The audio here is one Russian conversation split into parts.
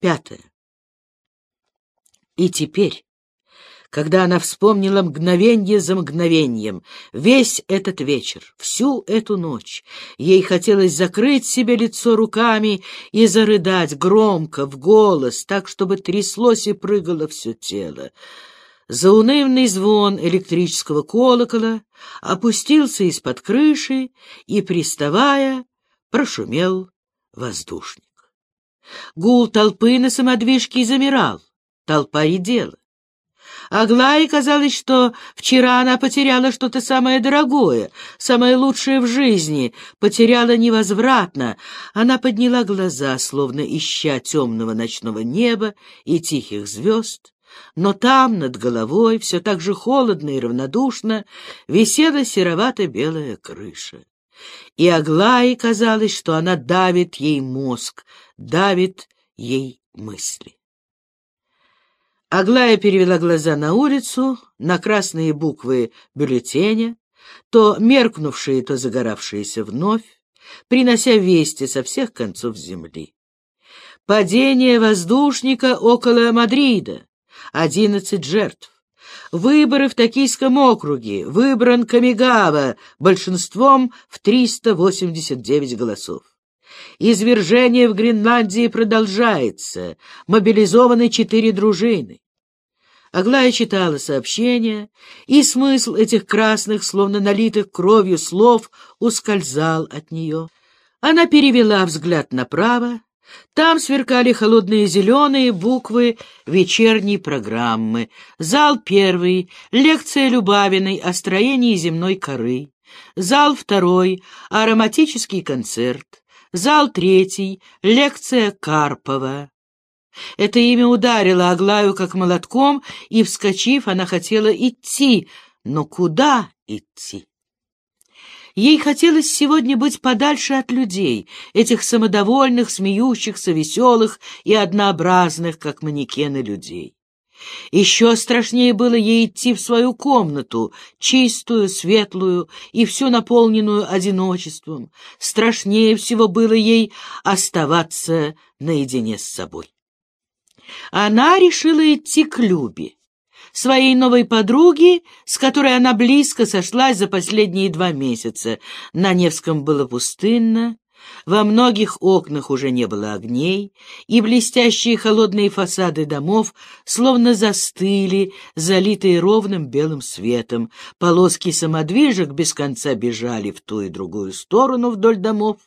Пятое. И теперь, когда она вспомнила мгновенье за мгновением, весь этот вечер, всю эту ночь, ей хотелось закрыть себе лицо руками и зарыдать громко, в голос, так, чтобы тряслось и прыгало все тело. Заунывный звон электрического колокола опустился из-под крыши и, приставая, прошумел воздушник. Гул толпы на самодвижке замирал, толпа редела. Аглае казалось, что вчера она потеряла что-то самое дорогое, самое лучшее в жизни, потеряла невозвратно. Она подняла глаза, словно ища темного ночного неба и тихих звезд, но там, над головой, все так же холодно и равнодушно, висела серовато-белая крыша. И Аглае казалось, что она давит ей мозг, давит ей мысли. Аглая перевела глаза на улицу, на красные буквы бюллетеня, то меркнувшие, то загоравшиеся вновь, принося вести со всех концов земли. Падение воздушника около Мадрида. Одиннадцать жертв. Выборы в Токийском округе. Выбран Камигава большинством в 389 голосов. Извержение в Гренландии продолжается. Мобилизованы четыре дружины. Аглая читала сообщения, и смысл этих красных, словно налитых кровью слов, ускользал от нее. Она перевела взгляд направо. Там сверкали холодные зеленые буквы вечерней программы. Зал первый, лекция Любавиной о строении земной коры. Зал второй, ароматический концерт. Зал третий, лекция Карпова. Это имя ударило Аглаю как молотком, и, вскочив, она хотела идти. Но куда идти? Ей хотелось сегодня быть подальше от людей, этих самодовольных, смеющихся, веселых и однообразных, как манекены людей. Еще страшнее было ей идти в свою комнату, чистую, светлую и всю наполненную одиночеством. Страшнее всего было ей оставаться наедине с собой. Она решила идти к Любе, своей новой подруге, с которой она близко сошлась за последние два месяца. На Невском было пустынно, во многих окнах уже не было огней, и блестящие холодные фасады домов словно застыли, залитые ровным белым светом. Полоски самодвижек без конца бежали в ту и другую сторону вдоль домов.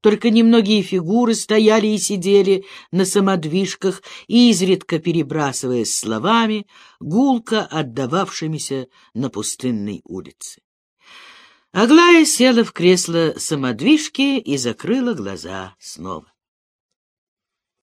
Только немногие фигуры стояли и сидели на самодвижках, изредка перебрасываясь словами, гулко отдававшимися на пустынной улице. Аглая села в кресло самодвижки и закрыла глаза снова.